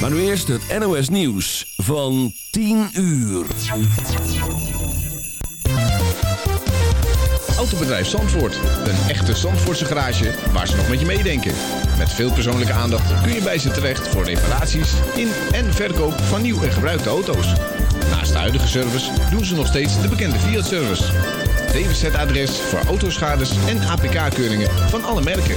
Maar nu eerst het NOS Nieuws van 10 uur. Autobedrijf Zandvoort. Een echte Zandvoortse garage waar ze nog met je meedenken. Met veel persoonlijke aandacht kun je bij ze terecht voor reparaties in en verkoop van nieuw en gebruikte auto's. Naast de huidige service doen ze nog steeds de bekende Fiat-service. DWZ-adres voor autoschades en APK-keuringen van alle merken.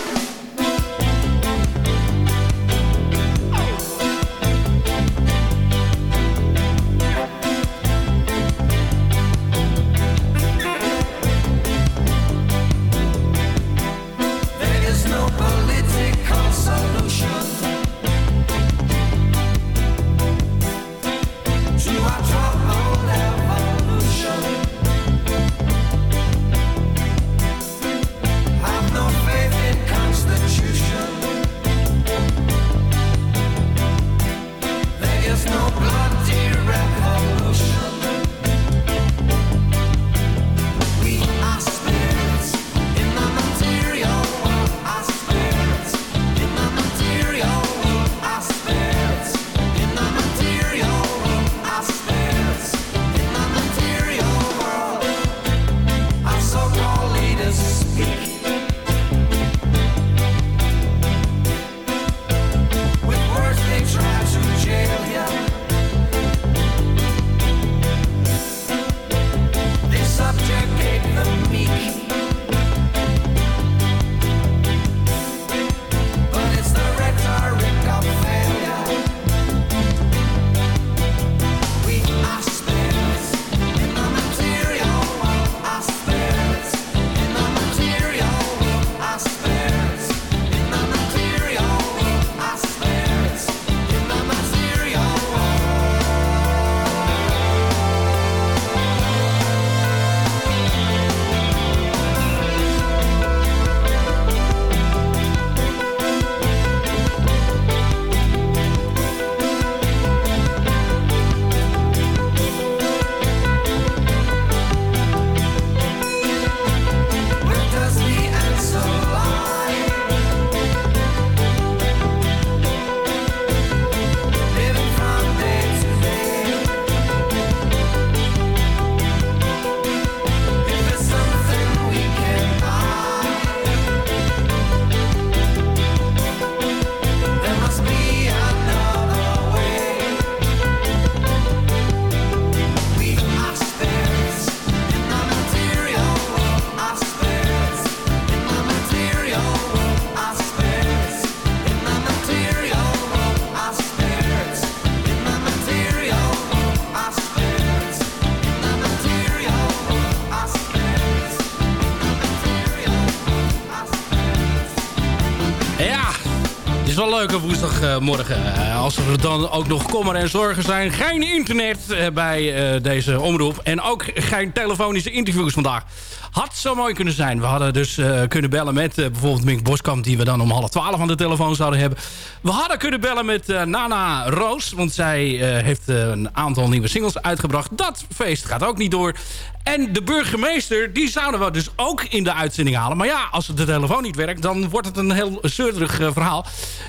Woensdagmorgen. eh, als er dan ook nog kommer en zorgen zijn. Geen internet eh, bij eh, deze omroep. En ook geen telefonische interviews vandaag. Had zo mooi kunnen zijn. We hadden dus eh, kunnen bellen met bijvoorbeeld Mink Boskamp... die we dan om half twaalf aan de telefoon zouden hebben. We hadden kunnen bellen met Nana Roos. Want zij heeft een aantal nieuwe singles uitgebracht. Dat feest gaat ook niet door. En de burgemeester, die zouden we dus ook in de uitzending halen. Maar ja, als de telefoon niet werkt, dan wordt het een heel zeurderig verhaal.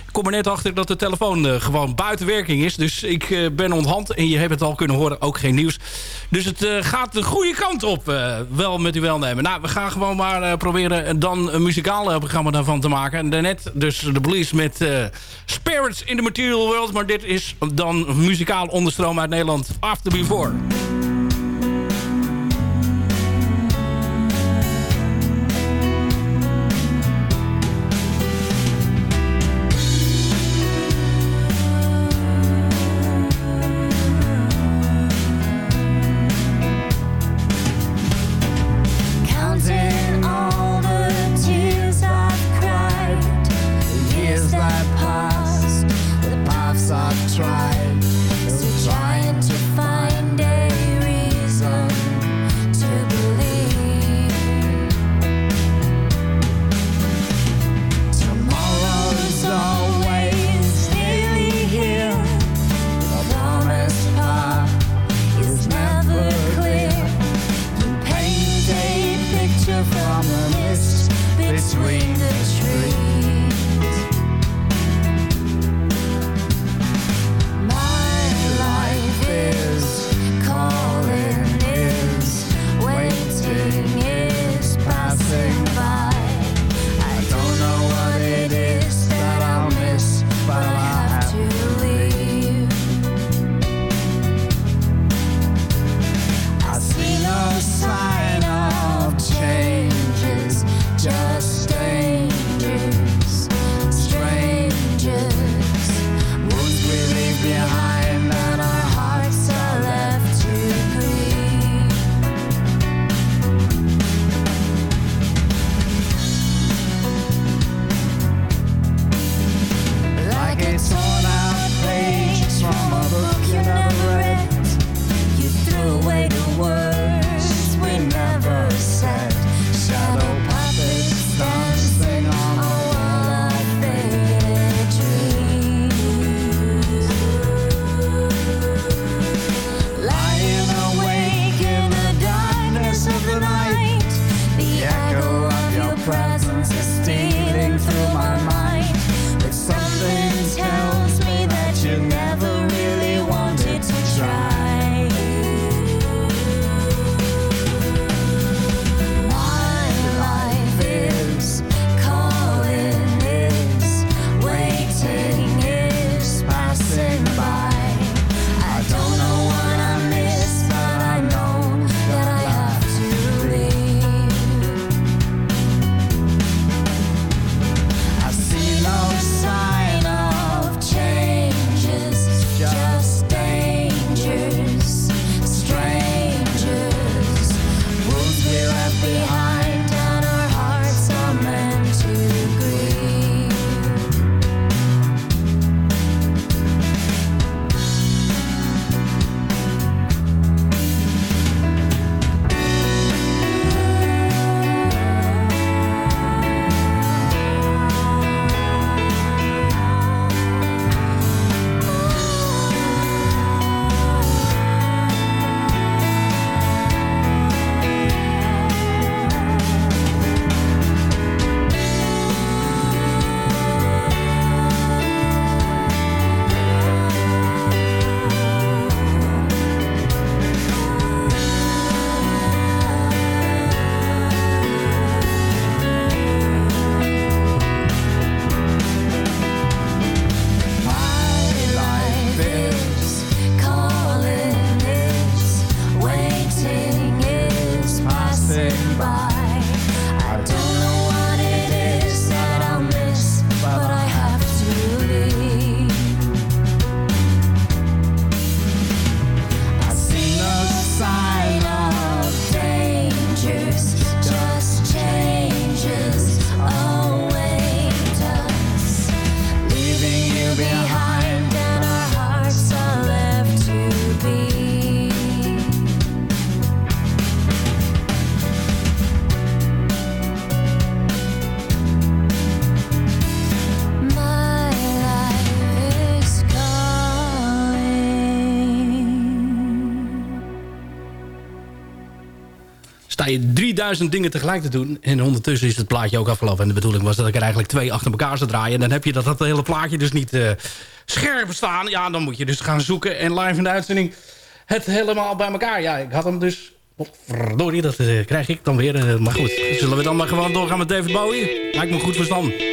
Ik kom er net achter dat de telefoon gewoon buiten werking is. Dus ik eh, ben onthand en je hebt het al kunnen horen, ook geen nieuws. Dus het eh, gaat de goede kant op, eh, wel met u welnemen. Nou, we gaan gewoon maar proberen dan een muzikaal programma daarvan te maken. En daarnet dus de Police met Spirits in the Material World. Maar dit is dan muzikaal onderstroom uit Nederland, After Before. 3000 dingen tegelijk te doen. En ondertussen is het plaatje ook afgelopen. En de bedoeling was dat ik er eigenlijk twee achter elkaar zou draaien. En dan heb je dat, dat hele plaatje dus niet eh, scherp staan. Ja, dan moet je dus gaan zoeken. En live in de uitzending het helemaal bij elkaar. Ja, ik had hem dus... Oh, verdorie, dat eh, krijg ik dan weer. Eh, maar goed, zullen we dan maar gewoon doorgaan met David Bowie? Lijkt me goed verstand.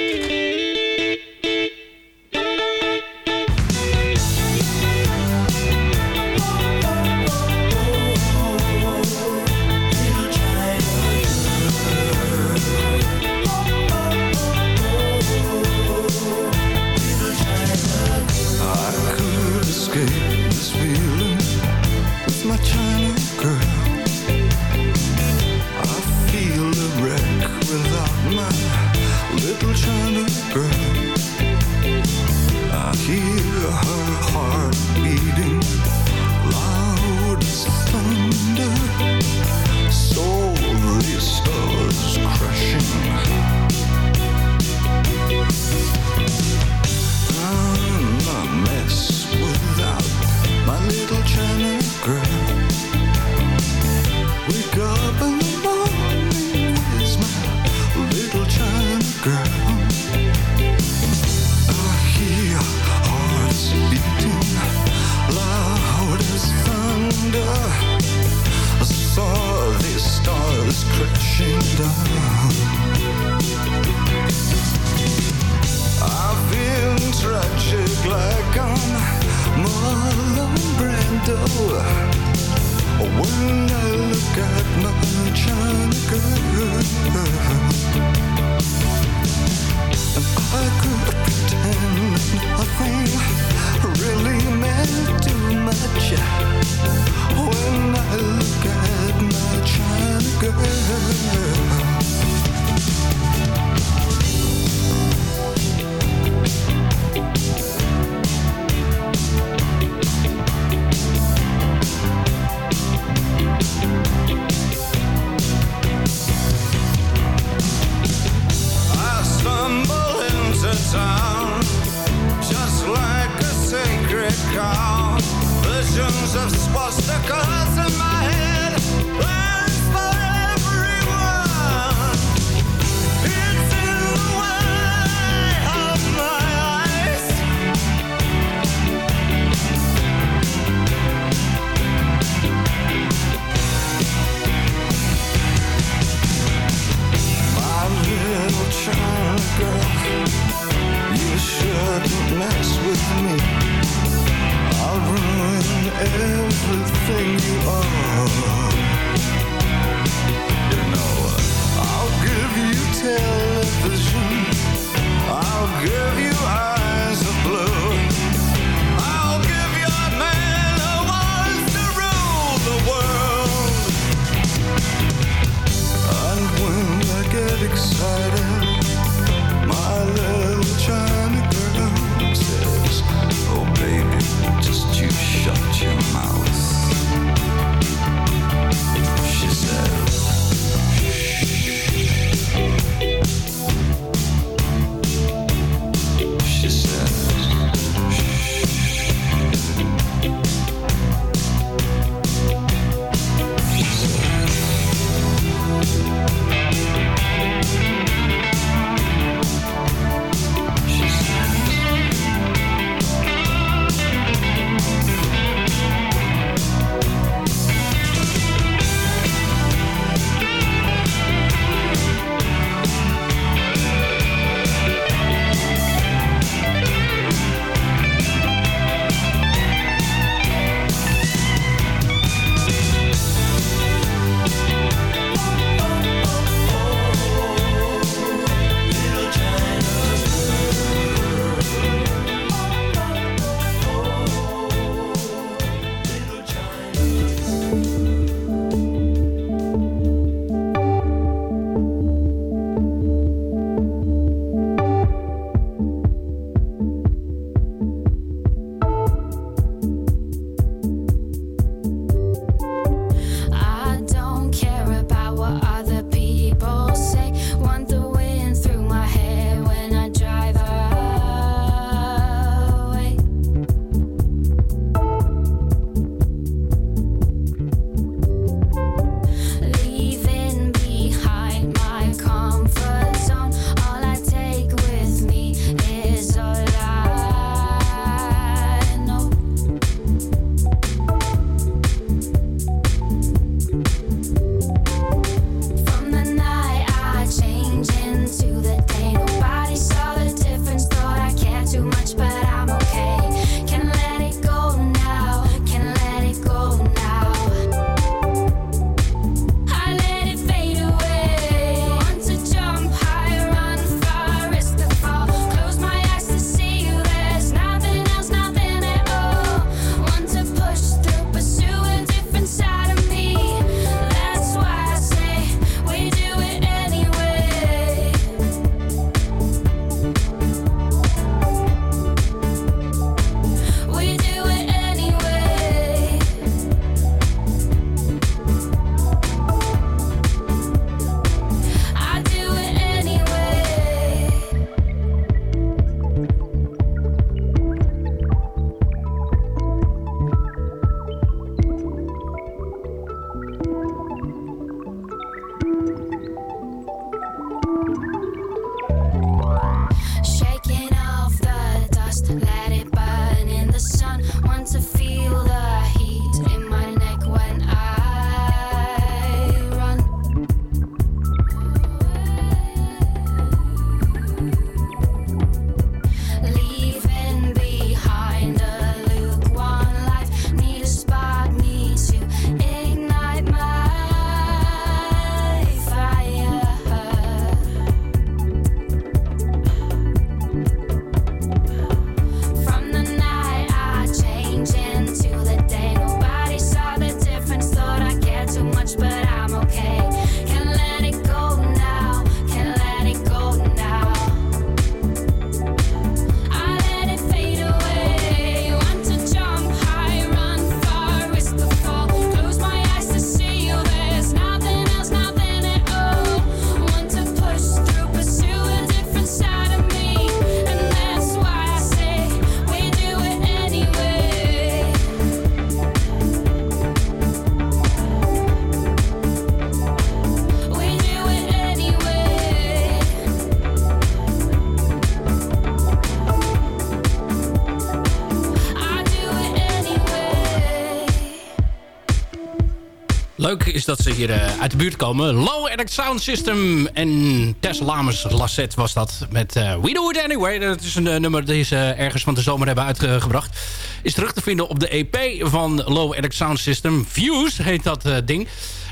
Leuk is dat ze hier eh, uit de buurt komen. Low Edit Sound System en Tess Lammers Lassette was dat met eh, We Do It Anyway. Dat is een eh, nummer dat ze ergens van de zomer hebben uitgebracht. Is terug te vinden op de EP van Low Edit Sound System. Views heet dat ding.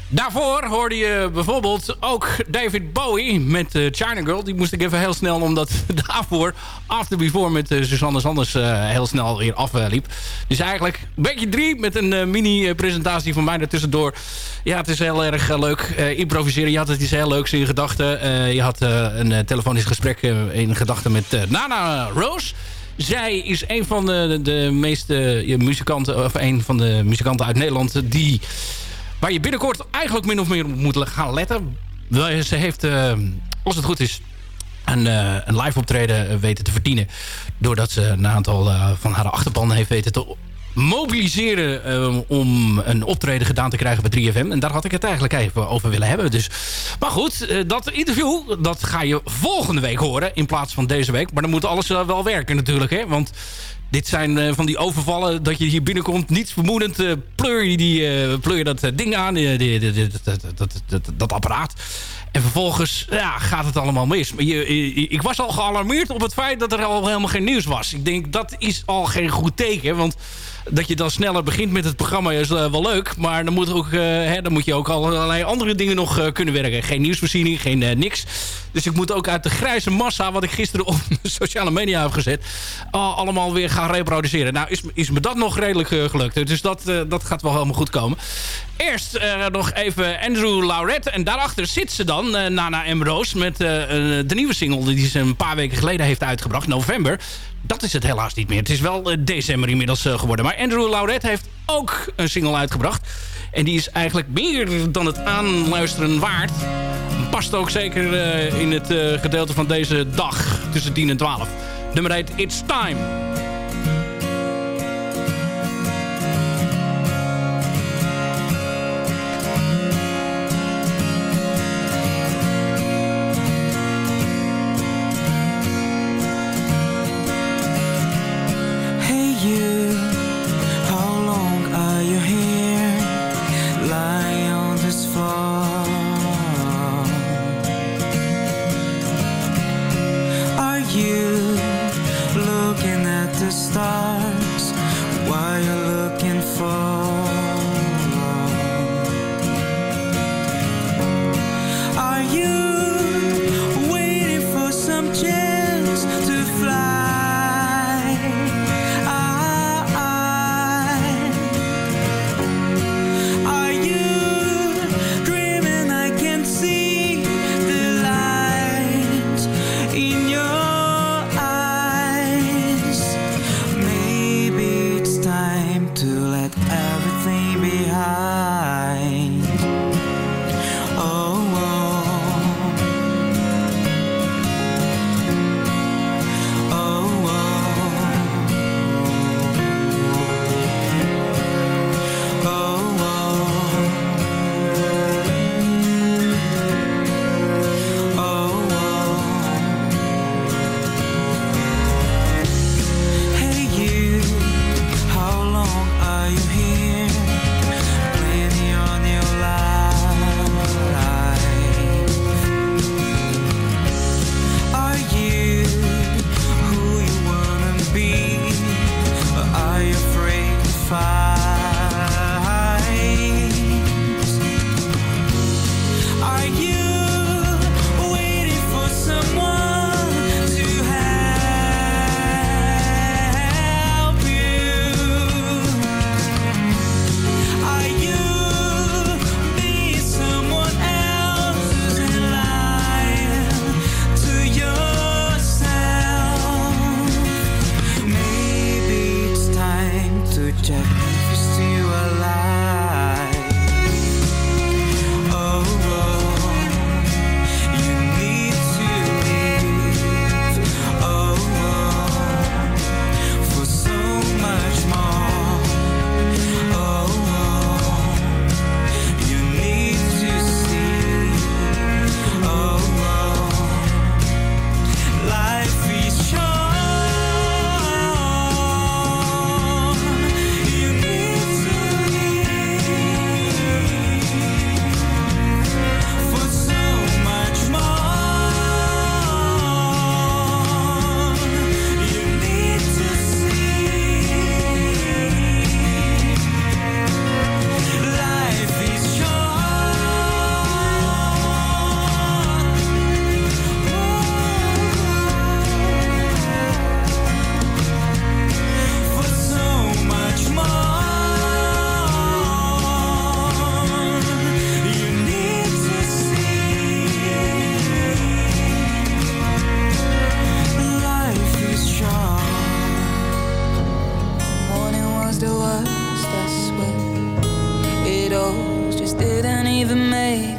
Daarvoor hoorde je bijvoorbeeld ook David Bowie met uh, China Girl. Die moest ik even heel snel, omdat daarvoor After Before met uh, Susanne Sanders uh, heel snel weer afliep. dus eigenlijk een beetje drie met een mini-presentatie van mij ertussendoor. Ja, het is heel erg leuk. improviseren, je had het iets heel leuks in gedachten. je had een telefonisch gesprek in gedachten met Nana Rose. Zij is een van de, de meeste muzikanten, of een van de muzikanten uit Nederland die Waar je binnenkort eigenlijk min of meer op moet gaan letten. Ze heeft, uh, als het goed is, een, uh, een live optreden weten te verdienen. Doordat ze een aantal van haar achterpan heeft weten te mobiliseren om een optreden gedaan te krijgen bij 3FM. En daar had ik het eigenlijk even over willen hebben. Dus, maar goed, dat interview dat ga je volgende week horen in plaats van deze week. Maar dan moet alles wel werken natuurlijk. Hè? Want dit zijn uh, van die overvallen dat je hier binnenkomt. Niets vermoedend uh, pleur, je die, uh, pleur dat ding aan, dat, dat, dat, apparaat. En vervolgens ja, gaat het allemaal mis. Maar je, ik was al gealarmeerd op het feit dat er al helemaal geen nieuws was. Ik denk, dat is al geen goed teken. Want dat je dan sneller begint met het programma is uh, wel leuk. Maar dan moet, ook, uh, hè, dan moet je ook allerlei andere dingen nog uh, kunnen werken. Geen nieuwsvoorziening, geen niks. Dus ik moet ook uit de grijze massa... wat ik gisteren op sociale media heb gezet... allemaal weer gaan reproduceren. Nou, is, is me dat nog redelijk gelukt. Dus dat, dat gaat wel helemaal goed komen. Eerst nog even Andrew Lauret. En daarachter zit ze dan, Nana Ambrose... met de nieuwe single die ze een paar weken geleden heeft uitgebracht. November dat is het helaas niet meer. Het is wel uh, december inmiddels uh, geworden. Maar Andrew Lauret heeft ook een single uitgebracht. En die is eigenlijk meer dan het aanluisteren waard. Past ook zeker uh, in het gedeelte van deze dag tussen 10 en 12. Nummer 1, It's Time.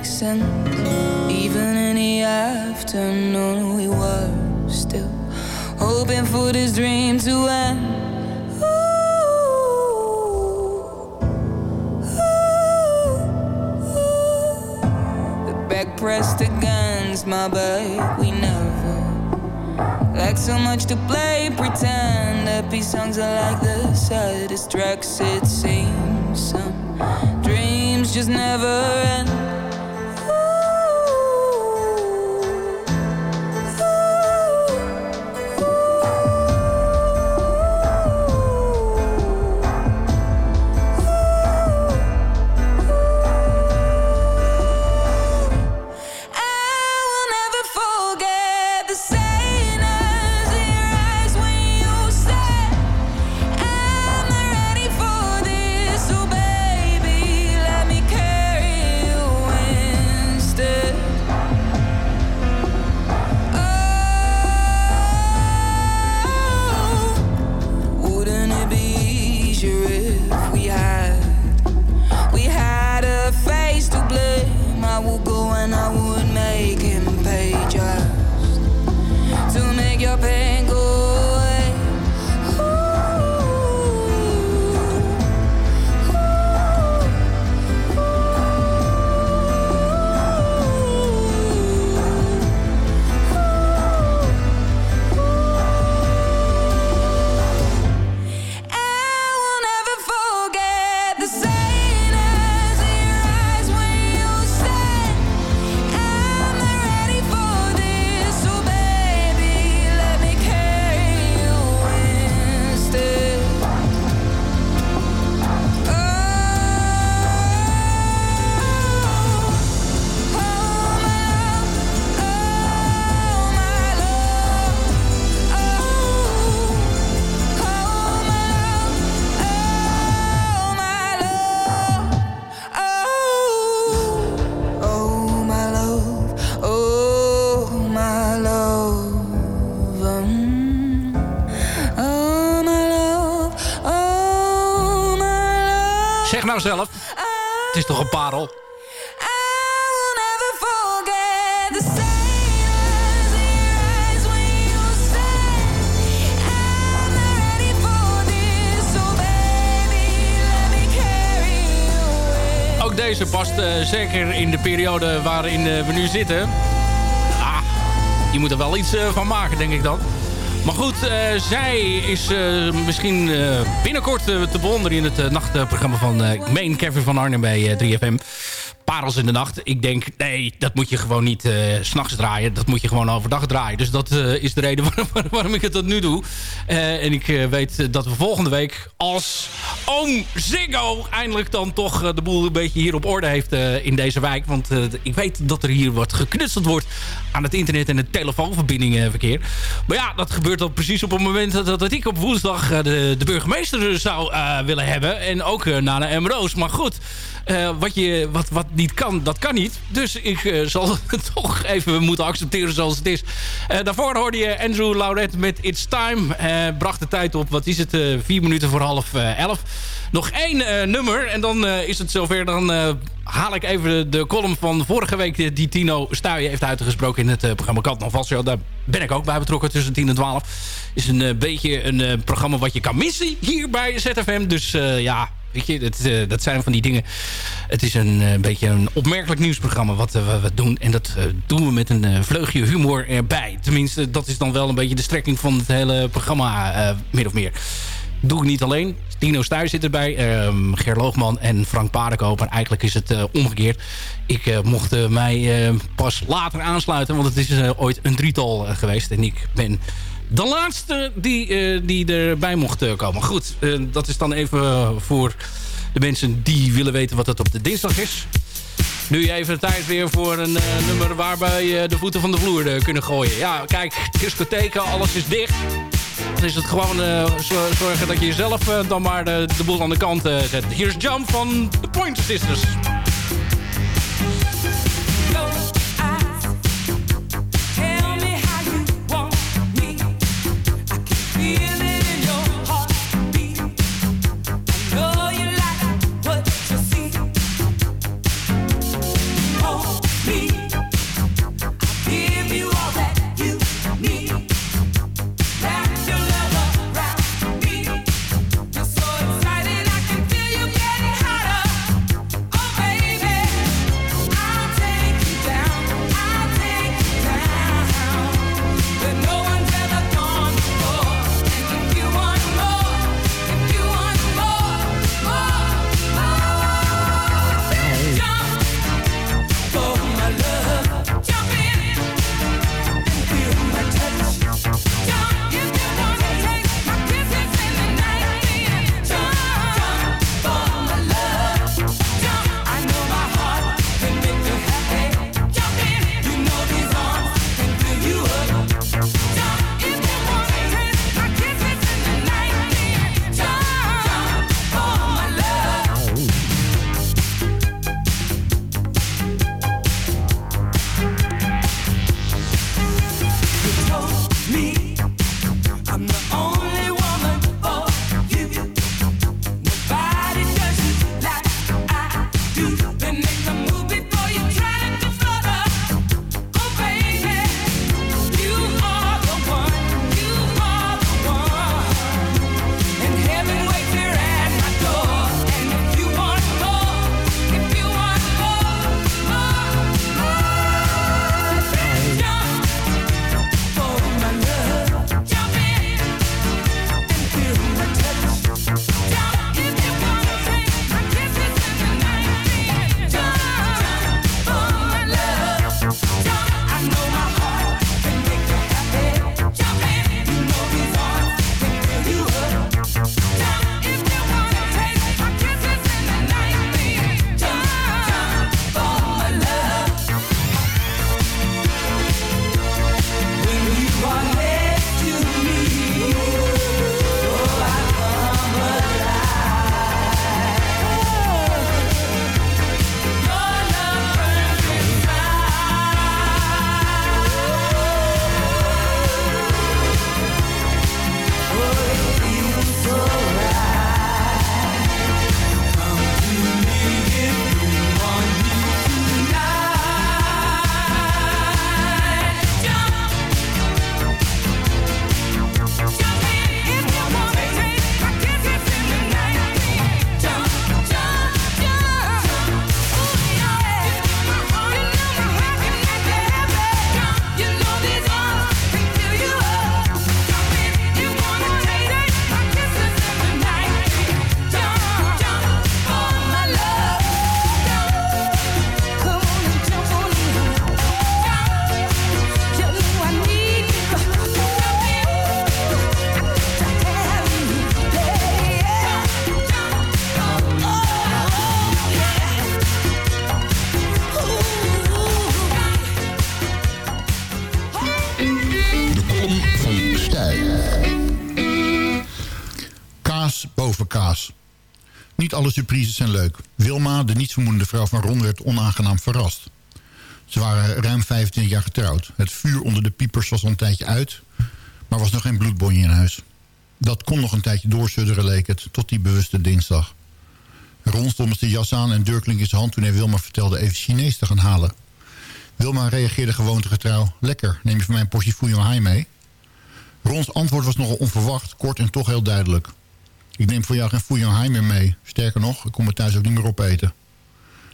Sense. Even in the afternoon, we were still hoping for this dream to end. Pressed against my back, we never like so much to play pretend. Happy songs are like the saddest tracks, it seems. Some dreams just never end. Let me carry you away." Ook deze past eh, zeker in de periode waarin eh, we nu zitten. Ah, je moet er wel iets eh, van maken, denk ik dan. Maar goed, eh, zij is eh, misschien eh, binnenkort te bewonderen in het nachtprogramma van meen Kevin van Arnhem bij eh, 3FM. Parels in de nacht. Ik denk, nee, dat moet je gewoon niet s s'nachts draaien. Dat moet je gewoon overdag draaien. Dus dat eh, is de reden waarom, ik het tot nu doe. Eh, en ik weet dat we volgende week als oom Ziggo eindelijk dan toch de boel een beetje hier op orde heeft in deze wijk. Want ik weet dat er hier wat geknutseld wordt aan het internet en het telefoonverbindingenverkeer. Maar ja, dat gebeurt dan precies op het moment dat, dat ik op woensdag de, de burgemeester zou willen hebben. En ook uh, Nana M. Roos. Maar goed, eh, wat, je, wat, wat niet kan, dat kan niet. Dus ik eh, zal het toch even moeten accepteren zoals het is. Eh, daarvoor hoorde je Andrew Lauret met It's Time. Bracht de tijd op, wat is het, vier minuten voor half elf. Nog één nummer en dan is het zover. Dan haal ik even de column van vorige week... die Tino Stuyen heeft uitgesproken in het programma Kat nog vast. Daar ben ik ook bij betrokken tussen 10 en 12. Is een beetje een programma wat je kan missen hier bij ZFM. Dus ja, Eh, dat zijn van die dingen. Het is een eh, beetje een opmerkelijk nieuwsprogramma wat eh, we doen. En dat doen we met een vleugje humor erbij. Tenminste, dat is dan wel een beetje de strekking van het hele programma, min of meer. Doe ik niet alleen. Dino Stuy zit erbij. ehm Ger Loogman en Frank Paardenkoper. Eigenlijk is het omgekeerd. Ik eh, mocht mij pas later aansluiten. Want het is ooit een drietal geweest. En ik ben de laatste die, eh, die erbij mocht eh, komen. Goed, eh, dat is dan even voor de mensen die willen weten wat het op de dinsdag is. Nu even tijd weer voor een nummer waarbij je de voeten van de vloer kunnen gooien. Ja, kijk, discotheken, alles is dicht. Dan is het gewoon zo- zorgen dat je jezelf dan maar de, boel aan de kant zet. Hier is Jump van The Pointer Sisters. Alle surprises zijn leuk. Wilma, de nietsvermoedende vrouw van Ron, werd onaangenaam verrast. Ze waren ruim 25 jaar getrouwd. Het vuur onder de piepers was al een tijdje uit... maar was nog geen bloedbonje in huis. Dat kon nog een tijdje doorsudderen, leek het, tot die bewuste dinsdag. Ron stond met zijn jas aan en deurklink in zijn hand... toen hij Wilma vertelde even Chinees te gaan halen. Wilma reageerde gewoontegetrouw... Lekker, neem je van mij een portie Fouillon Hai mee? Rons antwoord was nogal onverwacht, kort en toch heel duidelijk. Ik neem voor jou geen Hai meer mee. Sterker nog, ik kom er thuis ook niet meer opeten.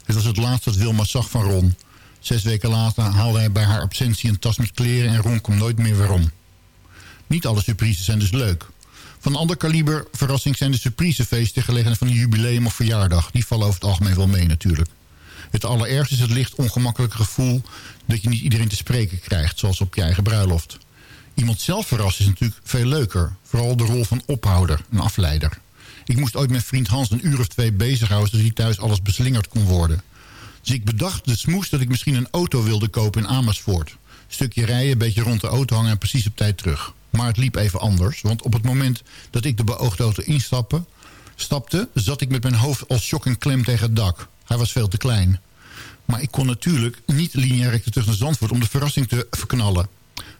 Dit was het laatste dat Wilma zag van Ron. Zes weken later haalde hij bij haar absentie een tas met kleren... en Ron kwam nooit meer weer om. Niet alle surprises zijn dus leuk. Van ander kaliber verrassing zijn de surprisefeesten... gelegenheid van een jubileum of verjaardag. Die vallen over het algemeen wel mee natuurlijk. Het allerergste is het licht ongemakkelijke gevoel... dat je niet iedereen te spreken krijgt, zoals op je eigen bruiloft. Iemand zelf verrassen is natuurlijk veel leuker. Vooral de rol van ophouder, een afleider. Ik moest ooit met vriend Hans een uur of twee bezighouden... zodat hij thuis alles beslingerd kon worden. Dus ik bedacht de smoes dat ik misschien een auto wilde kopen in Amersfoort. Stukje rijden, een beetje rond de auto hangen en precies op tijd terug. Maar het liep even anders, want op het moment dat ik de beoogde auto instapte... stapte, zat ik met mijn hoofd als shock en klem tegen het dak. Hij was veel te klein. Maar ik kon natuurlijk niet lineair terug naar Zandvoort om de verrassing te verknallen.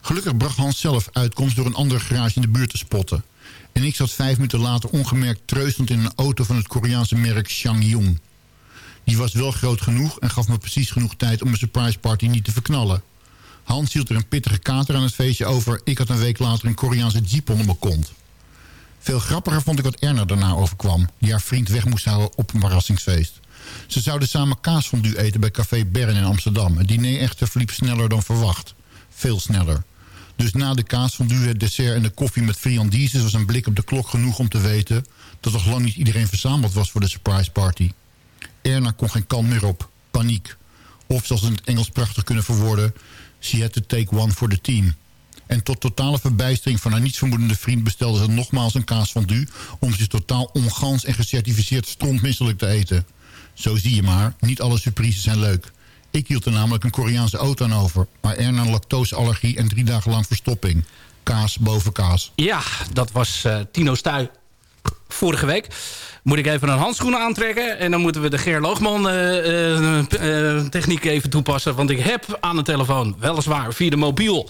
Gelukkig bracht Hans zelf uitkomst door een andere garage in de buurt te spotten. En ik zat vijf minuten later ongemerkt treuzend in een auto van het Koreaanse merk Changyong. Die was wel groot genoeg en gaf me precies genoeg tijd om mijn surprise party niet te verknallen. Hans hield er een pittige kater aan het feestje over. Ik had een week later een Koreaanse jeep onder mijn kont. Veel grappiger vond ik wat Erna daarna overkwam... die haar vriend weg moest houden op een verrassingsfeest. Ze zouden samen kaasfondue eten bij Café Bern in Amsterdam. Het diner echter verliep sneller dan verwacht. Veel sneller. Dus na de kaasfondue, het dessert en de koffie met friandises... was een blik op de klok genoeg om te weten... dat nog lang niet iedereen verzameld was voor de surprise party. Erna kon geen kant meer op. Paniek. Of zoals in het Engels prachtig kunnen verwoorden... she had to take one for the team. En tot totale verbijstering van haar nietsvermoedende vriend... bestelde ze nogmaals een kaasfondue... om zich totaal ongans en gecertificeerd strontmisselijk te eten. Zo zie je maar, niet alle surprises zijn leuk. Ik hield er namelijk een Koreaanse auto aan over... maar Erna een lactoseallergie en drie dagen lang verstopping. Kaas boven kaas. Ja, dat was eh, Tino Stuy vorige week. Moet ik even een handschoen aantrekken. En dan moeten we de Ger Loogman eh, eh, techniek even toepassen. Want ik heb aan de telefoon, weliswaar via de mobiel...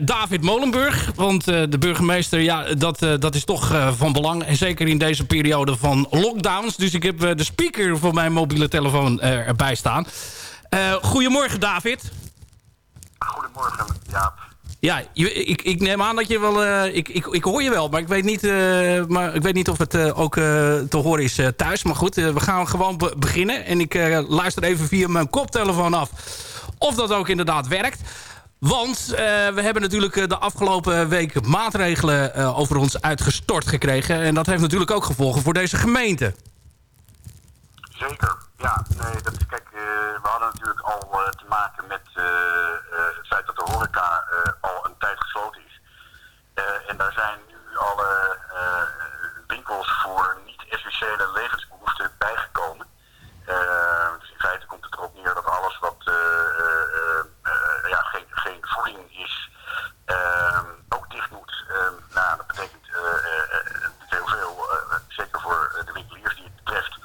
David Molenburg, want de burgemeester, ja, dat, dat is toch van belang. En zeker in deze periode van lockdowns. Dus ik heb de speaker voor mijn mobiele telefoon erbij staan. Eh, goedemorgen, David. Goedemorgen, Jaap. Ja, je- ik, ik neem aan dat je wel... eh, ik, ik, ik hoor je wel, maar ik weet niet, eh, maar ik weet niet of het ook te horen is thuis. Maar goed, we gaan gewoon be- beginnen. En ik luister even via mijn koptelefoon af of dat ook inderdaad werkt. Want we hebben natuurlijk de afgelopen week maatregelen over ons uitgestort gekregen. En dat heeft natuurlijk ook gevolgen voor deze gemeente. Zeker. Ja, nee, dat kijk, eh, we hadden natuurlijk al eh, te maken met eh, het feit dat de horeca al een tijd gesloten is. En daar zijn nu alle winkels voor niet-essentiële levensbehoeften bijgekomen. Eh, dus in feite komt het erop neer dat alles wat eh, eh, eh, eh, ja, geen, geen voeding is, eh, ook dicht moet. Eh, nou, dat betekent eh, eh, eh, heel veel, eh, zeker voor eh, de winkeliers die het betreft.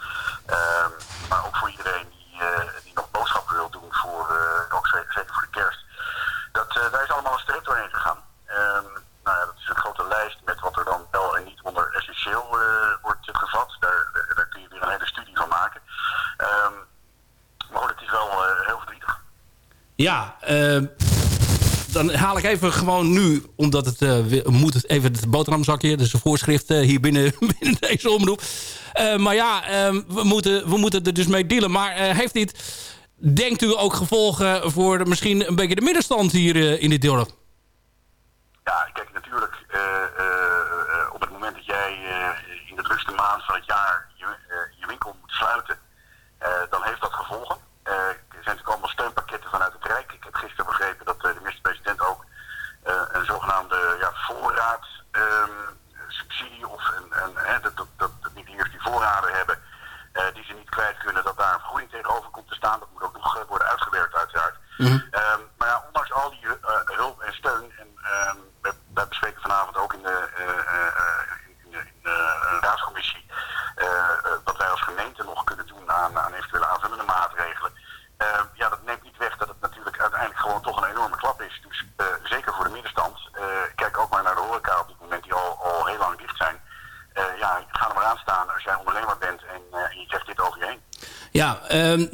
Ehm, maar ook voor iedereen die, eh, die nog boodschappen wil doen, voor, eh, ook zeker, zeker voor de kerst. Dat, eh, daar is allemaal een streep doorheen gegaan. Ehm, nou ja, dat is een grote lijst met wat er dan wel en niet onder essentieel eh, wordt gevat. Daar, daar kun je weer een hele studie van maken. Ehm, maar goed, het is wel eh, heel verdrietig. Ja, eh, dan haal ik even gewoon nu, omdat het eh, moet even het boterhamzakje, dus een voorschrift eh, hier binnen, binnen deze omroep. Maar ja, eh, we, moeten, we moeten er dus mee dealen. Maar heeft dit, denkt u ook gevolgen voor de- misschien een beetje de middenstand hier in dit dorp? Ja, kijk, natuurlijk, op het moment dat jij in de drukste maand van het jaar je, je winkel moet sluiten, Mm-hmm.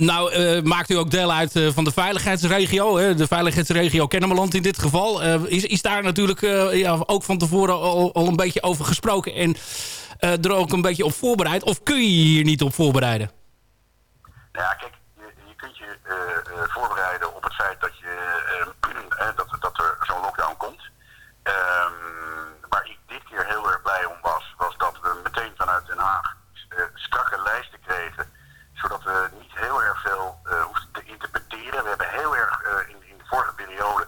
Nou eh, maakt u ook deel uit eh, van de veiligheidsregio. Hè? De veiligheidsregio Kennemerland in dit geval. Eh, is, is daar natuurlijk ja, ook van tevoren al, al een beetje over gesproken... en er ook een beetje op voorbereid? Of kun je je hier niet op voorbereiden? Nou ja, kijk, je, je kunt je eh, eh, voorbereiden op het feit dat, je, eh, eh, dat, dat er zo'n lockdown komt. Ehm, waar ik dit keer heel erg blij om was, was dat we meteen vanuit Den Haag eh, strakke lijsten kregen. Zodat we niet heel erg veel eh, hoefden te interpreteren. We hebben heel erg eh, in, in de vorige periode,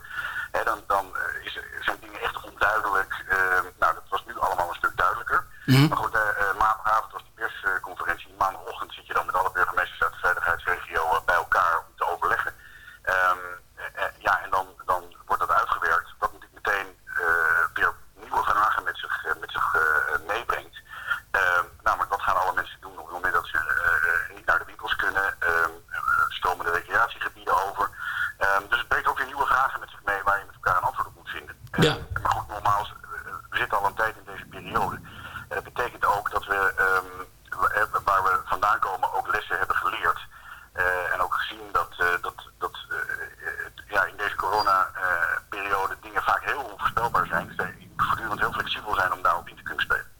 hè, dan, dan eh, is, zijn dingen echt onduidelijk. Ehm, nou, dat was nu allemaal een stuk duidelijker. Maar goed, eh, eh, maandagavond was die persconferentie. Maandagochtend zit je dan met alle burgemeesters uit de veiligheidsregio eh, bij elkaar om te overleggen. Ehm, eh, eh, ja, en dan, dan wordt dat uitgewerkt. Wat natuurlijk meteen eh, weer nieuwe vragen met zich, eh, met zich eh, meebrengt. Ehm, namelijk, wat gaan alle mensen doen op het moment dat ze eh, eh, niet naar de winkels kunnen? Ehm, eh, stromen de recreatiegebieden over? Ehm, dus het brengt ook weer nieuwe vragen met zich mee waar je met elkaar een antwoord op moet vinden. Eh, Ja. maar goed, nogmaals, eh, we zitten al een tijd in deze periode. En dat betekent ook dat we, ehm, wa- eh, waar we vandaan komen, ook lessen hebben geleerd. Eh, en ook gezien dat, eh, dat, dat eh, eh, ja, in deze corona-periode dingen vaak heel onvoorspelbaar zijn. Dus je moet voortdurend heel flexibel zijn om daarop in te kunnen spelen.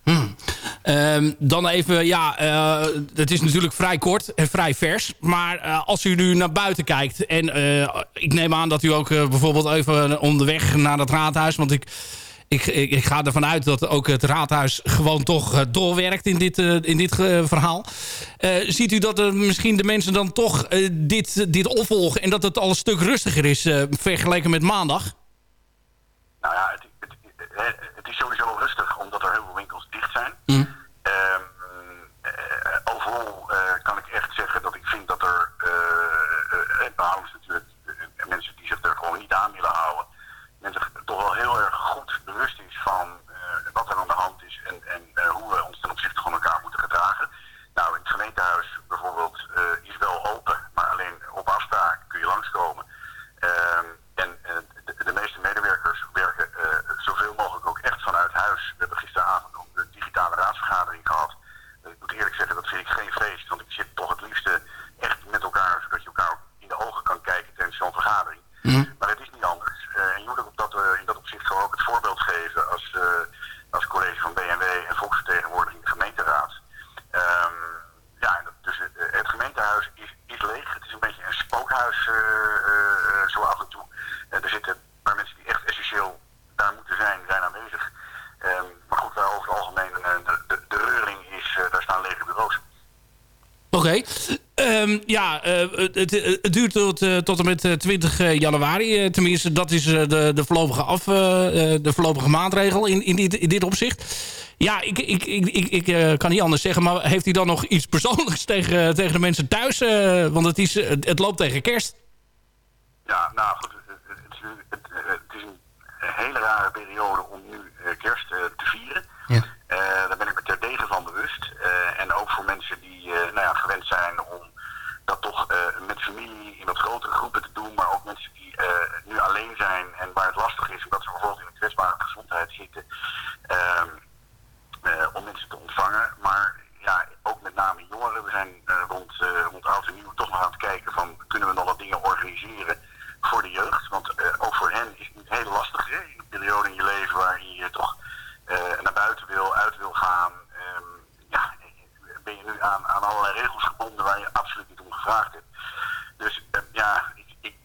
Ehm, dan even, ja, eh, het is natuurlijk vrij kort en vrij vers. Maar eh, als u nu naar buiten kijkt... en eh, ik neem aan dat u ook eh, bijvoorbeeld even onderweg naar het raadhuis... want ik, ik, ik, ik ga ervan uit dat ook het raadhuis gewoon toch eh, doorwerkt in dit, eh, in dit eh, verhaal. Eh, ziet u dat er misschien de mensen dan toch eh, dit, dit opvolgen... en dat het al een stuk rustiger is eh, vergeleken met maandag? Nou ja, het, het, het, het is sowieso rustig omdat er heel veel winkels dicht zijn. Hm. Ehm, eh, overal eh, kan ik echt zeggen dat ik vind dat er, eh, uh, behoudens natuurlijk eh, mensen die zich er gewoon niet aan willen houden, mensen toch wel heel erg goed bewust is van eh, wat er aan de hand is en, en eh, hoe we ons ten opzichte van elkaar moeten gedragen. Nou, in het gemeentehuis bijvoorbeeld eh, is wel open, maar alleen op afspraak kun je langskomen. Ehm, en eh, de, de meeste medewerkers werken eh, zoveel mogelijk ook echt vanuit huis. We hebben gisteravond ook de digitale raadsvergadering gehad. Eh, ik moet eerlijk zeggen, dat vind ik geen feest, want ik zit toch het liefste echt met elkaar, zodat je elkaar ook in de ogen kan kijken tijdens zo'n vergadering. Maar het is niet anders. Eh, en je moet ook op dat, eh, in dat opzicht gewoon ook het voorbeeld geven als, eh, als college van BNW en volksvertegenwoordiging de gemeenteraad. Ehm, ja, en dat, dus het, eh, het gemeentehuis is, is leeg. Het is een beetje een spookhuis eh, eh, zo af en toe. Eh, er zitten een paar mensen die echt essentieel daar moeten zijn, zijn aanwezig. Ehm, maar goed, wel over het algemeen, eh, de, de, de reuring is, eh, daar staan lege bureaus. Oké. Ehm, ja, eh, het, het, het duurt tot, eh, tot en met eh, 20 januari. eh, tenminste, dat is eh, de, de, voorlopige af, eh, eh, de voorlopige maatregel in, in, dit, in dit opzicht. Ja, ik, ik, ik, ik, ik eh, kan niet anders zeggen. Maar heeft hij dan nog iets persoonlijks tegen, tegen de mensen thuis? Eh, want het, is, het, het loopt tegen kerst. Ja, nou goed, het, het, het, is nu- het, eh, het is een hele rare periode om nu eh, kerst eh, te vieren. Ja. Eh, daar ben ik me terdege van bewust. Eh, en ook voor mensen die eh, nou ja, gewend zijn om dat toch eh, met familie in wat grotere groepen te doen. Maar ook mensen die eh, nu alleen zijn en waar het lastig is omdat ze bijvoorbeeld in een kwetsbare gezondheid zitten. Ehm, eh, om mensen te ontvangen. Maar ja, ook met name jongeren. We zijn rond, rond oud en nieuw toch nog aan het kijken van kunnen we nog wat dingen organiseren voor de jeugd. Want ook voor hen is het niet heel lastig. Hè? In een periode in je leven waarin je toch naar buiten wil, uit wil gaan. Ehm, ben je nu aan, allerlei regels gebonden waar je absoluut niet om gevraagd hebt. Dus eh, ja, ik, ik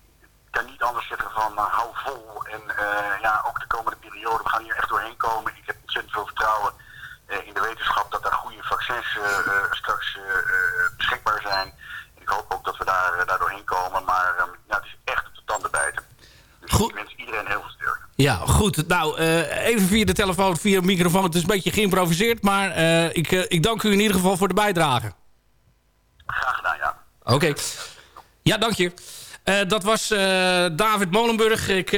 kan niet anders zeggen van nou, hou vol. En eh, ja, ook de komende periode, we gaan hier echt doorheen komen. Ik heb ontzettend veel vertrouwen eh, in de wetenschap dat er goede vaccins eh, eh, straks eh, eh, beschikbaar zijn. En ik hoop ook dat we daar, eh, daar doorheen komen. Maar eh, ja, het is echt op de tanden bijten. Dus Goed. ik wens iedereen heel veel sterkte. Ja, goed. Nou, eh, even via de telefoon, via de microfoon. Het is een beetje geïmproviseerd. Maar eh, ik, eh, ik dank u in ieder geval voor de bijdrage. Graag gedaan, ja. Oké. Ja, dank je. Dat was David Molenburg. Ik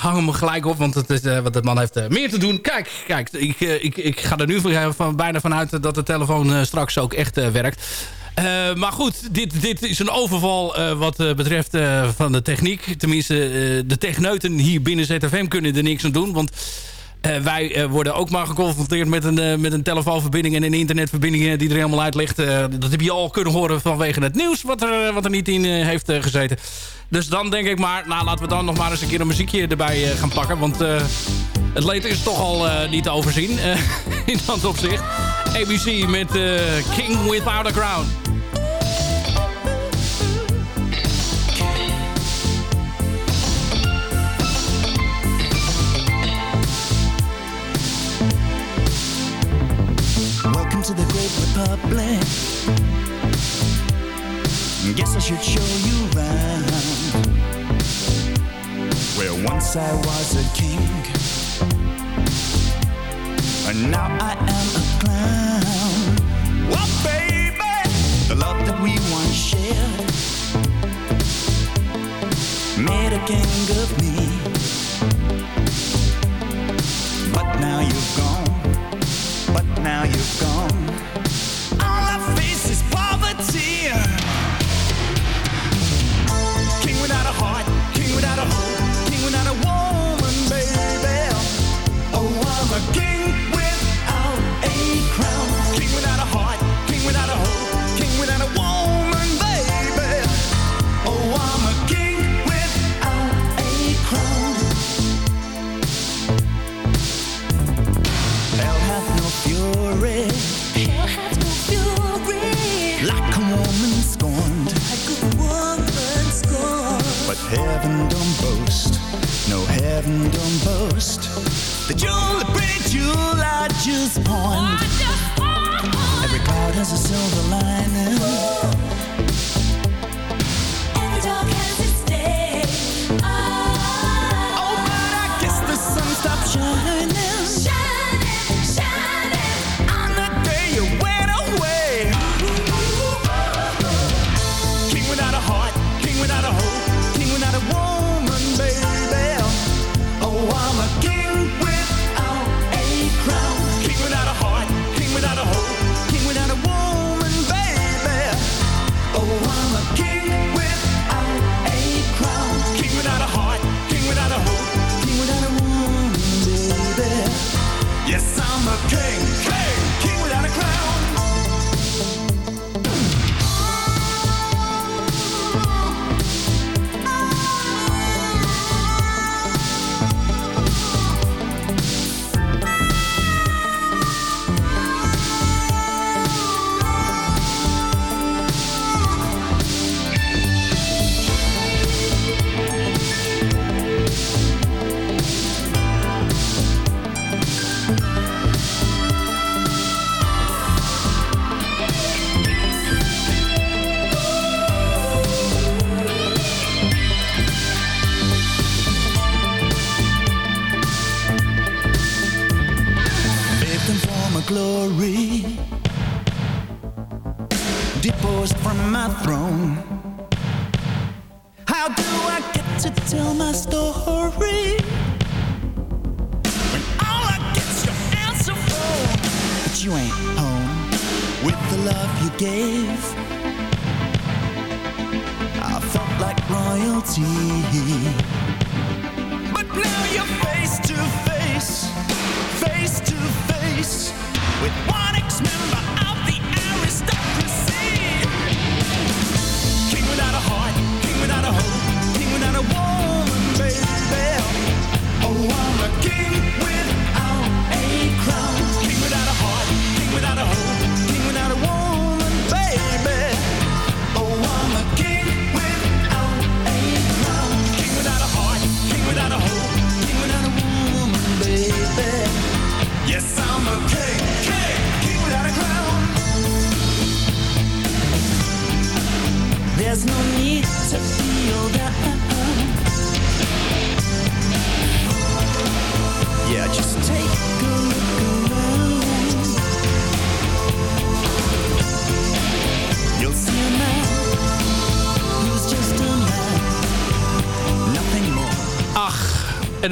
hang hem gelijk op, want, het is, want de man heeft meer te doen. Kijk, kijk ik, ik, ik ga er nu van, van, bijna vanuit dat de telefoon straks ook echt werkt. Eh, maar goed, dit, dit is een overval eh, wat eh, betreft van de techniek. Tenminste, de techneuten hier binnen ZFM kunnen er niks aan doen. Want wij worden ook maar geconfronteerd met een, met een telefoonverbinding en een internetverbinding die er helemaal uit ligt. Dat heb je al kunnen horen vanwege het nieuws wat er, wat er niet in heeft gezeten. Dus dan denk ik maar, nou laten we dan nog maar eens een keer een muziekje erbij gaan pakken. Want het leed is toch al niet te overzien in dat opzicht. ABC met eh, King Without a Crown. Welcome to the great republic. Guess I should show you around. Where once I was a king, and now I am a king of me. Jewel, the pretty jewel I just pawned. Every cloud has a silver lining.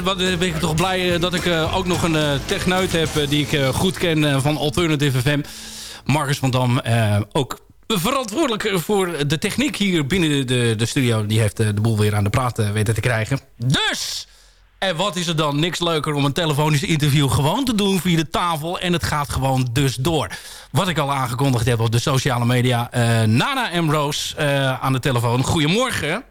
Eh, ben ik toch blij eh, dat ik eh, ook nog een eh, techneut heb... die ik goed ken van Alternative FM. Marcus van Dam, ook verantwoordelijk voor de techniek hier binnen de, de studio. Die heeft de boel weer aan de praat eh, weten te krijgen. Dus, En wat is er dan niks leuker om een telefonisch interview gewoon te doen via de tafel. En het gaat gewoon dus door. Wat ik al aangekondigd heb op de sociale media. Nana en Roos eh, aan de telefoon. Goedemorgen.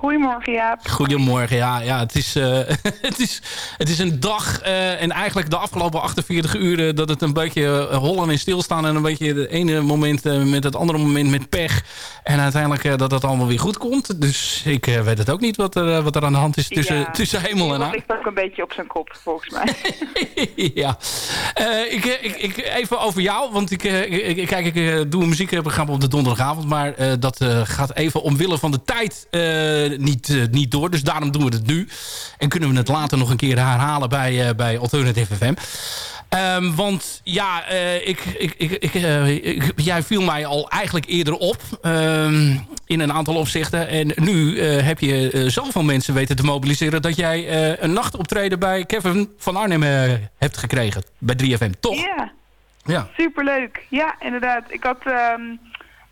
Goedemorgen Jaap. Goedemorgen, ja, ja het, is, eh, het, is, het is een dag eh, en eigenlijk de afgelopen 48 uur... dat het een beetje uh, hollen en stilstaan... en een beetje het ene moment eh, met het andere moment met pech. En uiteindelijk eh, dat het allemaal weer goed komt. Dus ik eh, weet het ook niet wat er, eh, wat er aan de hand is tussen, Ja. tussen hemel en Dat aarde. ligt ook een beetje op zijn kop, volgens mij. ja. Ik, ik, ik, even over jou, want ik, ik, kijk, ik doe een muziekprogramma op de donderdagavond, maar dat gaat even omwille van de tijd niet, niet door. Dus daarom doen we het nu. En kunnen we het later nog een keer herhalen bij, bij Alternative FM. Ehm, want ja, eh, ik, ik, ik, ik, eh, ik- jij viel mij al eigenlijk eerder op ehm, in een aantal opzichten. En nu eh, heb je zoveel mensen weten te mobiliseren... dat jij een nachtoptreden bij Kevin van Arnhem hebt gekregen. Bij 3FM, toch? Ja, Ja. superleuk. Ja, inderdaad. Ik had ehm,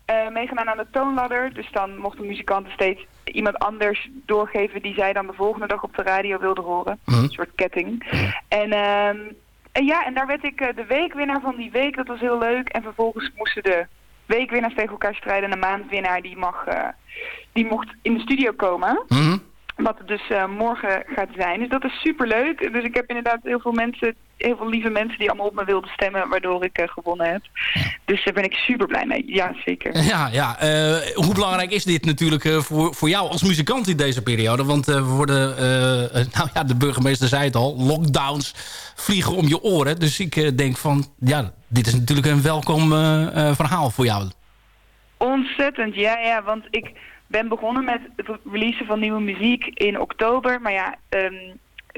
eh, meegedaan aan de toonladder. Dus dan mochten muzikanten steeds iemand anders doorgeven... die zij dan de volgende dag op de radio wilden horen. Mhm. Een soort ketting. En, ehm, en ja, en daar werd ik eh, de weekwinnaar van die week. Dat was heel leuk. En vervolgens moesten de weekwinnaars tegen elkaar strijden. En de maandwinnaar die, mag, eh, die mocht in de studio komen. Mhm. Wat het dus eh, morgen gaat zijn. Dus dat is super leuk. Dus ik heb inderdaad heel veel mensen, heel veel lieve mensen die allemaal op me wilden stemmen, waardoor ik eh, gewonnen heb. Dus daar ben ik super blij mee. Ja, zeker. Ja, ja. eh, hoe belangrijk is dit natuurlijk voor, voor jou als muzikant in deze periode? Want we worden, nou ja, de burgemeester zei het al, lockdowns vliegen om je oren. Dus ik denk van, ja, dit is natuurlijk een welkom verhaal voor jou. Ontzettend, ja, ja. Want ik ben begonnen met het releasen van nieuwe muziek in oktober. Maar ja, ehm,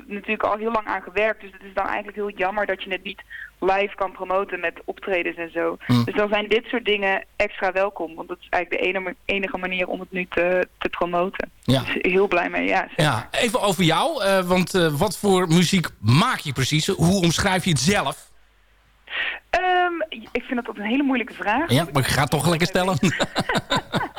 natuurlijk al heel lang aan gewerkt. Dus het is dan eigenlijk heel jammer dat je het niet live kan promoten met optredens en zo. Hm. Dus dan zijn dit soort dingen extra welkom. Want dat is eigenlijk de enige, manier om het nu te, te promoten. Ja. Dus heel blij mee, ja. Ja, even over jou. eh, want eh, wat voor muziek maak je precies? Hoe omschrijf je het zelf? Ehm, ik vind dat een hele moeilijke vraag. Ja, maar ik ga het toch lekker stellen.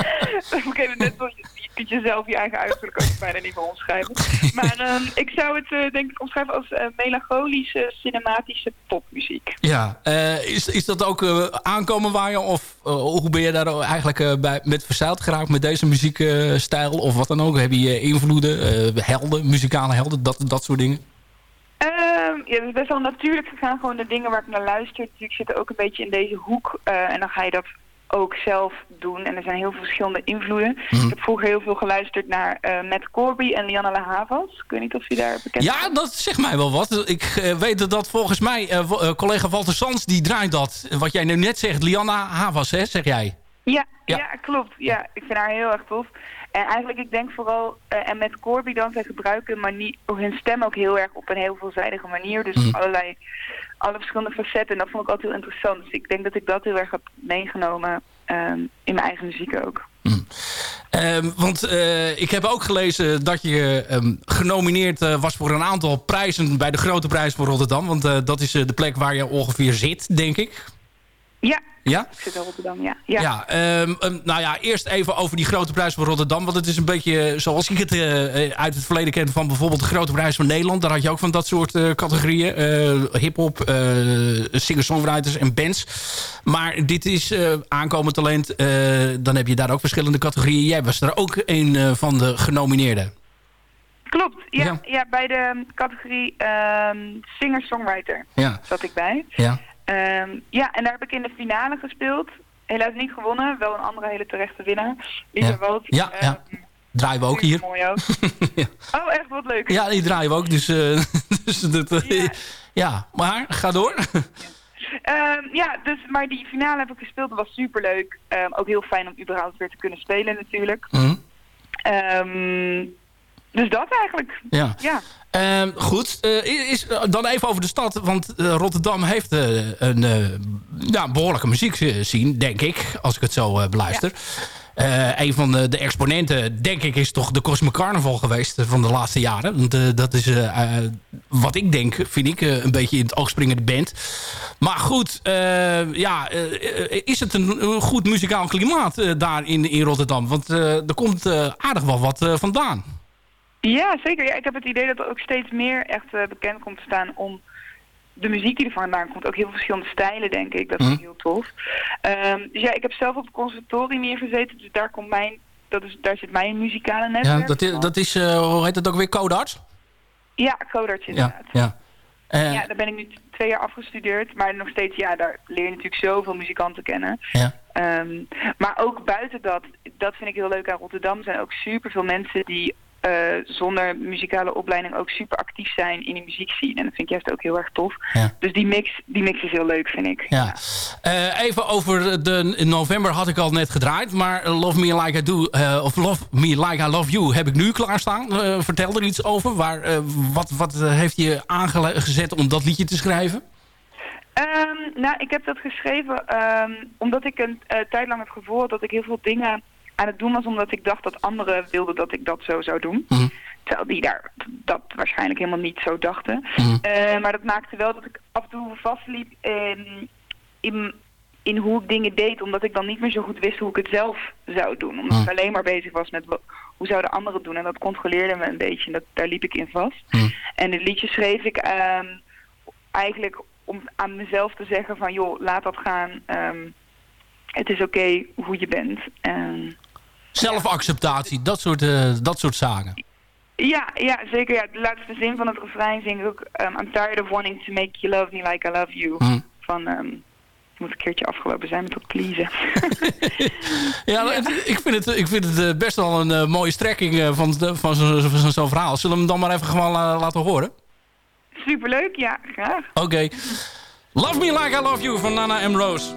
Gegeven moment net je, je kunt jezelf je eigen uiterlijk ook bijna niet meer omschrijven. Maar ehm, ik zou het eh, denk ik omschrijven als eh, melancholische, cinematische popmuziek. Ja, eh, is, is dat ook aankomen waar je? Of hoe ben je daar eigenlijk bij, met verzeild geraakt met deze muziekstijl? of wat dan ook? Heb je invloeden, helden, muzikale helden, dat, dat soort dingen? Ehm, ja, het is best wel natuurlijk gegaan. Gewoon de dingen waar ik naar luister. Natuurlijk zitten ook een beetje in deze hoek. en dan ga je dat ook zelf doen. En er zijn heel veel verschillende invloeden. Mhm. Ik heb vroeger heel veel geluisterd naar eh Matt Corby en Lianne La Havas. Ik weet niet of je daar bekend Ja, dat zegt mij wel wat. Ik eh, weet dat dat volgens mij, eh, collega Walter Sands, die draait dat. Wat jij nu net zegt, Lianna Havas, hè, zeg jij? Ja, Ja. ja. klopt. Ja, ik vind haar heel erg tof. En eigenlijk, ik denk vooral, eh, en met Corby dan, zij gebruiken manie- of hun stem ook heel erg op een heel veelzijdige manier. Dus Mhm. allerlei, alle verschillende facetten. En dat vond ik altijd heel interessant. Dus ik denk dat ik dat heel erg heb meegenomen ehm, in mijn eigen muziek ook. Ehm, want eh, ik heb ook gelezen dat je ehm, genomineerd eh, was voor een aantal prijzen bij de Grote Prijs van Rotterdam. Want dat is de plek waar je ongeveer zit, denk ik. Ja, Ja? ik zit in Rotterdam, ja. Ja, Ja, ehm, ehm, nou ja, eerst even over die Grote Prijs van Rotterdam. Want het is een beetje zoals ik het eh, eh, uit het verleden ken van bijvoorbeeld de Grote Prijs van Nederland. Daar had je ook van dat soort eh, categorieën. eh Hip-hop, eh, singer-songwriters en bands. Maar dit is eh, aankomend talent. eh, dan heb je daar ook verschillende categorieën. Jij was er ook een eh, van de genomineerden. Klopt, ja, Ja. ja. bij de categorie ehm, singer-songwriter Ja. zat ik bij. Ja. Ehm, ja, en daar heb ik in de finale gespeeld. Helaas niet gewonnen, wel een andere hele terechte winnaar. Lisa Ja. Wout. Ja, ja. Ehm, Draaien we ook hier. Mooi ook. Ja. Oh, echt wat leuk. Ja, die draaien we ook. Dus, eh, dus dat, eh, Ja. ja, maar ga door. Ehm, ja, dus, maar die finale heb ik gespeeld. Dat was superleuk. Ehm ook heel fijn om überhaupt weer te kunnen spelen natuurlijk. Mhm. Dus dat eigenlijk. Ja. Ja. Ehm, goed, eh, is, dan even over de stad. Want eh, Rotterdam heeft eh, een eh, ja, behoorlijke muziek denk ik. Als ik het zo eh, beluister. Eh, een van de, de exponenten, denk ik, is toch de Cosmic Carnival geweest eh, van de laatste jaren. Want, eh, dat is eh, eh, wat ik denk, vind ik, eh, een beetje in het oog springende band. Maar goed, eh, ja, eh, eh, is het een, goed muzikaal klimaat eh, daar in, in Rotterdam? Want eh, er komt eh, aardig wel wat eh, vandaan. Ja, zeker. Ja, ik heb het idee dat er ook steeds meer echt eh, bekend komt te staan om de muziek die er vandaan komt. Ook heel veel verschillende stijlen, denk ik. Dat is Mhm. heel tof. Ehm, dus ja, ik heb zelf op het conservatorium hier gezeten, dus daar, komt mijn, dat is, daar zit mijn muzikale netwerk. Ja, dat is, dat is eh, hoe heet dat ook weer, Codarts? Ja, codarts Ja, inderdaad. ja. Eh, Ja, daar ben ik nu twee jaar afgestudeerd. Maar nog steeds, ja, daar leer je natuurlijk zoveel muzikanten kennen. ja. Ehm, maar ook buiten dat, dat vind ik heel leuk aan Rotterdam, Er zijn ook superveel mensen die eh, zonder muzikale opleiding ook super actief zijn in de muziekscene. En dat vind ik juist ook heel erg tof. Ja. Dus die mix, die mix is heel leuk, vind ik. Ja. Eh, even over de in november had ik al net gedraaid. Maar Love Me Like I Do, eh, of Love Me Like I Love You heb ik nu klaarstaan. Vertel er iets over. Waar, wat wat heeft je aangezet om dat liedje te schrijven? Ehm, nou, ik heb dat geschreven ehm, omdat ik een tijd lang het gevoel had dat ik heel veel dingen aan het doen was omdat ik dacht dat anderen wilden dat ik dat zo zou doen. Mhm. Terwijl die daar dat waarschijnlijk helemaal niet zo dachten. Mhm. Eh, maar dat maakte wel dat ik af en toe vastliep in, in, in hoe ik dingen deed. Omdat ik dan niet meer zo goed wist hoe ik het zelf zou doen. Omdat Mhm. ik alleen maar bezig was met hoe zouden anderen het doen. En dat controleerde me een beetje. En dat, daar liep ik in vast. En het liedje schreef ik ehm, eigenlijk om aan mezelf te zeggen van... joh, laat dat gaan. Ehm, het is oké hoe je bent. Zelfacceptatie, dat soort, eh, dat soort zaken. Ja, ja, zeker. Ja. De laatste zin van het refrein zing ik ook... Um, I'm tired of wanting to make you love me like I love you. Mhm. Van, ehm het moet een keertje afgelopen zijn met dat pleasen. Ja, het- ik vind het, ik vind het eh, best wel een eh, mooie strekking van, de- van zo'n zo, zo'n verhaal. Zullen we hem dan maar even gewoon laten horen? Superleuk, ja, graag. Oké. Love Me Like I Love You van Nana M. Rose.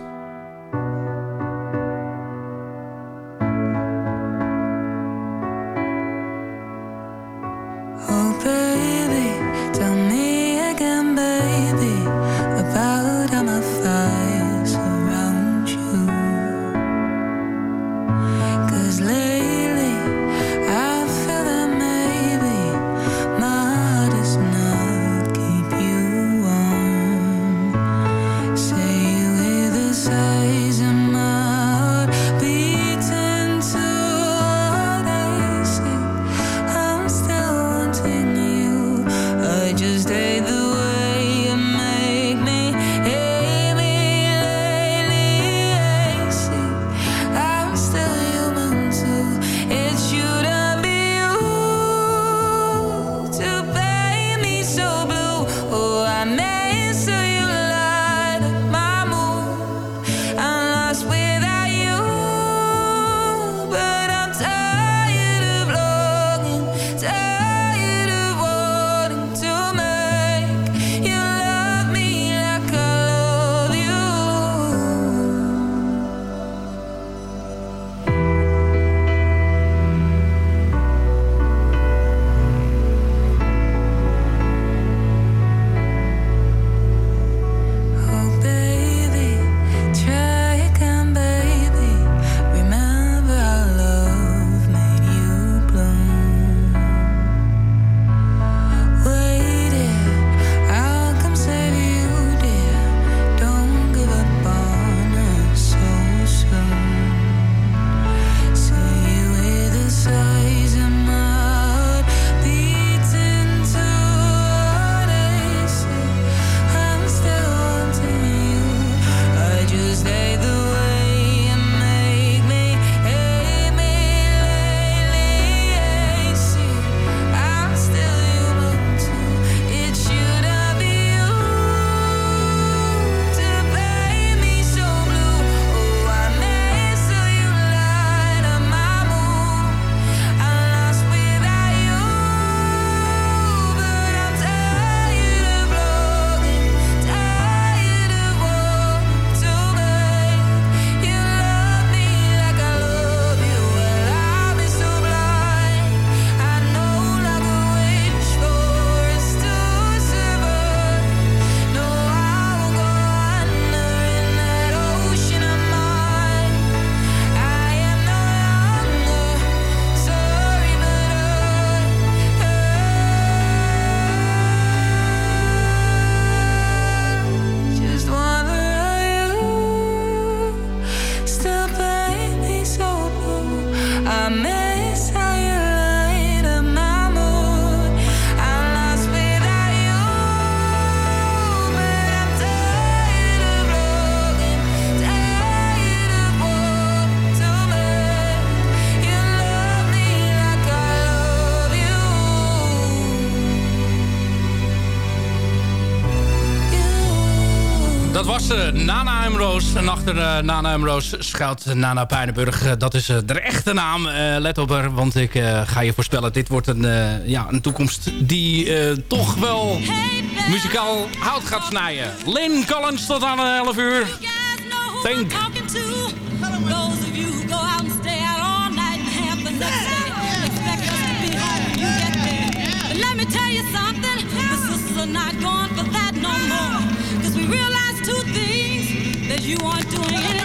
dat was uh, Nana Huimroos. En achter uh, eh, Nana Huimroos schuilt Nana Pijnenburg. Eh, dat is de echte naam. let op haar, want ik ga je voorspellen. Dit wordt een, ja, een toekomst die toch wel muzikaal hout gaat snijden. Lynn Collins tot aan 11 uur. Think. not going. You aren't doing anything.